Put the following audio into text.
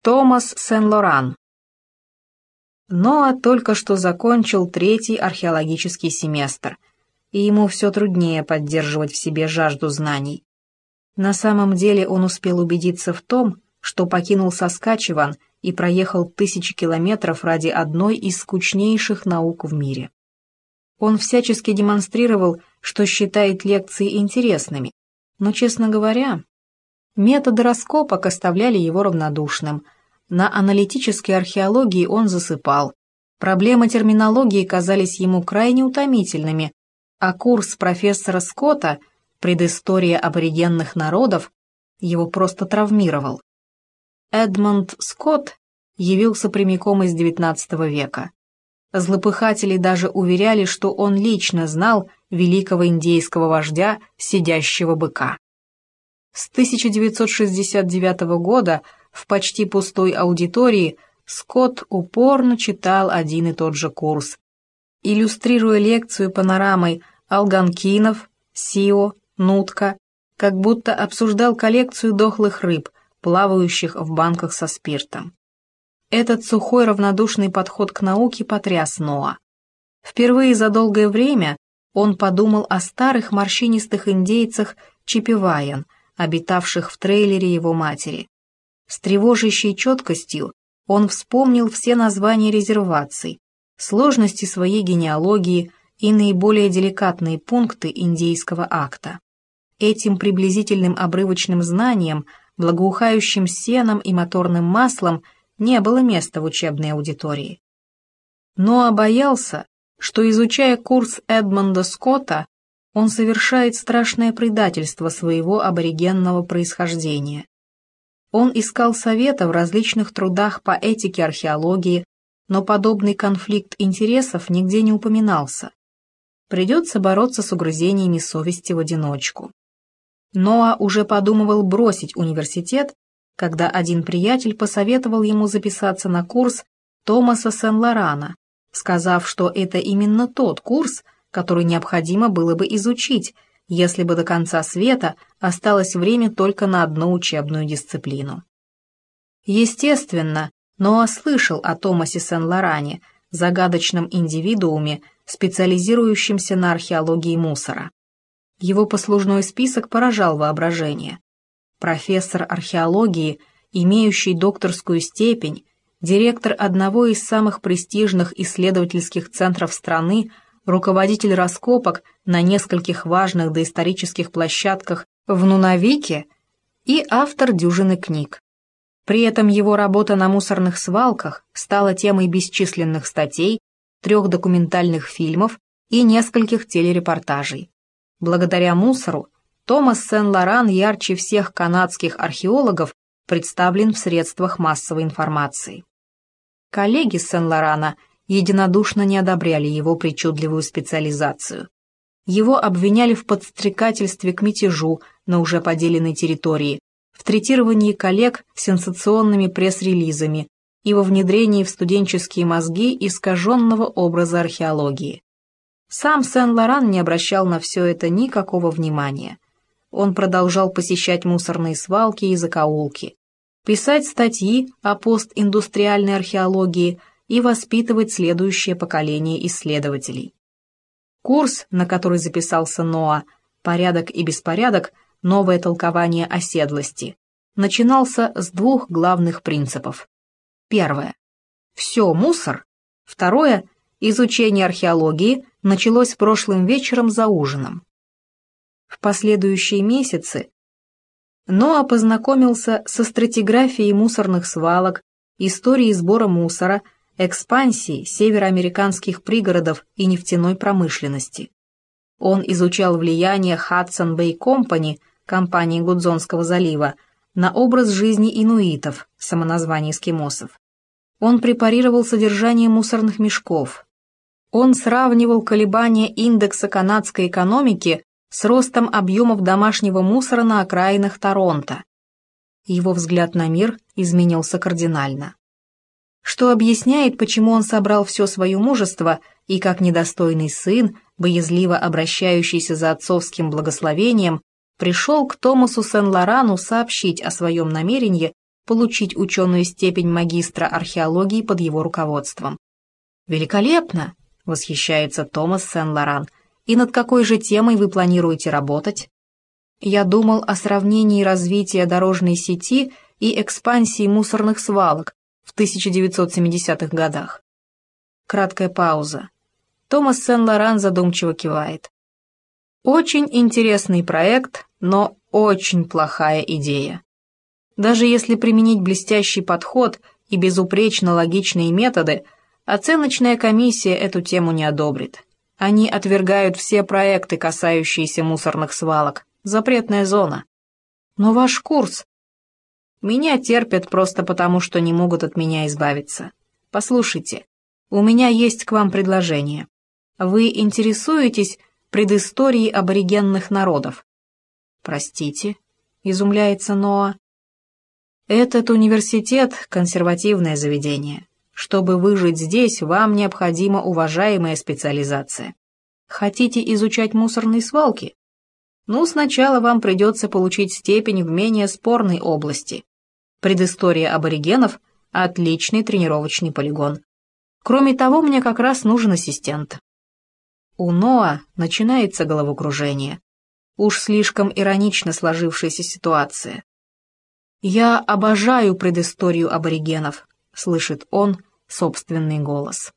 Томас Сен-Лоран. Ноа только что закончил третий археологический семестр, и ему все труднее поддерживать в себе жажду знаний. На самом деле он успел убедиться в том, что покинул Соскачеван и проехал тысячи километров ради одной из скучнейших наук в мире. Он всячески демонстрировал, что считает лекции интересными, но, честно говоря, Методы раскопок оставляли его равнодушным. На аналитической археологии он засыпал. Проблемы терминологии казались ему крайне утомительными, а курс профессора Скотта «Предыстория аборигенных народов» его просто травмировал. Эдмонд Скотт явился прямиком из XIX века. Злопыхатели даже уверяли, что он лично знал великого индейского вождя, сидящего быка. С 1969 года в почти пустой аудитории Скотт упорно читал один и тот же курс, иллюстрируя лекцию панорамой алганкинов, сио, нутка, как будто обсуждал коллекцию дохлых рыб, плавающих в банках со спиртом. Этот сухой равнодушный подход к науке потряс Ноа. Впервые за долгое время он подумал о старых морщинистых индейцах Чипиваян – обитавших в трейлере его матери. С тревожащей четкостью он вспомнил все названия резерваций, сложности своей генеалогии и наиболее деликатные пункты индейского акта. Этим приблизительным обрывочным знанием, благоухающим сеном и моторным маслом не было места в учебной аудитории. Но боялся, что, изучая курс Эдмонда Скотта, он совершает страшное предательство своего аборигенного происхождения. Он искал совета в различных трудах по этике археологии, но подобный конфликт интересов нигде не упоминался. Придется бороться с угрызениями совести в одиночку. Ноа уже подумывал бросить университет, когда один приятель посоветовал ему записаться на курс Томаса Сен-Лорана, сказав, что это именно тот курс, который необходимо было бы изучить, если бы до конца света осталось время только на одну учебную дисциплину. Естественно, Ноа слышал о Томасе Сен-Лоране, загадочном индивидууме, специализирующемся на археологии мусора. Его послужной список поражал воображение. Профессор археологии, имеющий докторскую степень, директор одного из самых престижных исследовательских центров страны – руководитель раскопок на нескольких важных доисторических площадках в Нунавике и автор дюжины книг. При этом его работа на мусорных свалках стала темой бесчисленных статей, трех документальных фильмов и нескольких телерепортажей. Благодаря мусору Томас Сен-Лоран ярче всех канадских археологов представлен в средствах массовой информации. Коллеги Сен-Лорана – единодушно не одобряли его причудливую специализацию. Его обвиняли в подстрекательстве к мятежу на уже поделенной территории, в третировании коллег сенсационными пресс-релизами и во внедрении в студенческие мозги искаженного образа археологии. Сам Сен-Лоран не обращал на все это никакого внимания. Он продолжал посещать мусорные свалки и закоулки, писать статьи о постиндустриальной археологии – и воспитывать следующее поколение исследователей. Курс, на который записался Ноа «Порядок и беспорядок. Новое толкование оседлости», начинался с двух главных принципов. Первое. Все мусор. Второе. Изучение археологии началось прошлым вечером за ужином. В последующие месяцы Ноа познакомился со стратиграфией мусорных свалок, историей сбора мусора, экспансии североамериканских пригородов и нефтяной промышленности. Он изучал влияние Hudson Bay Company, компании Гудзонского залива, на образ жизни инуитов, самоназвание эскимосов. Он препарировал содержание мусорных мешков. Он сравнивал колебания индекса канадской экономики с ростом объемов домашнего мусора на окраинах Торонто. Его взгляд на мир изменился кардинально что объясняет, почему он собрал все свое мужество и, как недостойный сын, боязливо обращающийся за отцовским благословением, пришел к Томасу Сен-Лорану сообщить о своем намерении получить ученую степень магистра археологии под его руководством. «Великолепно!» — восхищается Томас Сен-Лоран. «И над какой же темой вы планируете работать?» «Я думал о сравнении развития дорожной сети и экспансии мусорных свалок в 1970-х годах». Краткая пауза. Томас Сен-Лоран задумчиво кивает. «Очень интересный проект, но очень плохая идея. Даже если применить блестящий подход и безупречно логичные методы, оценочная комиссия эту тему не одобрит. Они отвергают все проекты, касающиеся мусорных свалок. Запретная зона. Но ваш курс... Меня терпят просто потому, что не могут от меня избавиться. Послушайте, у меня есть к вам предложение. Вы интересуетесь предысторией аборигенных народов? Простите, изумляется Ноа. Этот университет — консервативное заведение. Чтобы выжить здесь, вам необходима уважаемая специализация. Хотите изучать мусорные свалки? Ну, сначала вам придется получить степень в менее спорной области. Предыстория аборигенов — отличный тренировочный полигон. Кроме того, мне как раз нужен ассистент. У Ноа начинается головокружение. Уж слишком иронично сложившаяся ситуация. «Я обожаю предысторию аборигенов», — слышит он собственный голос.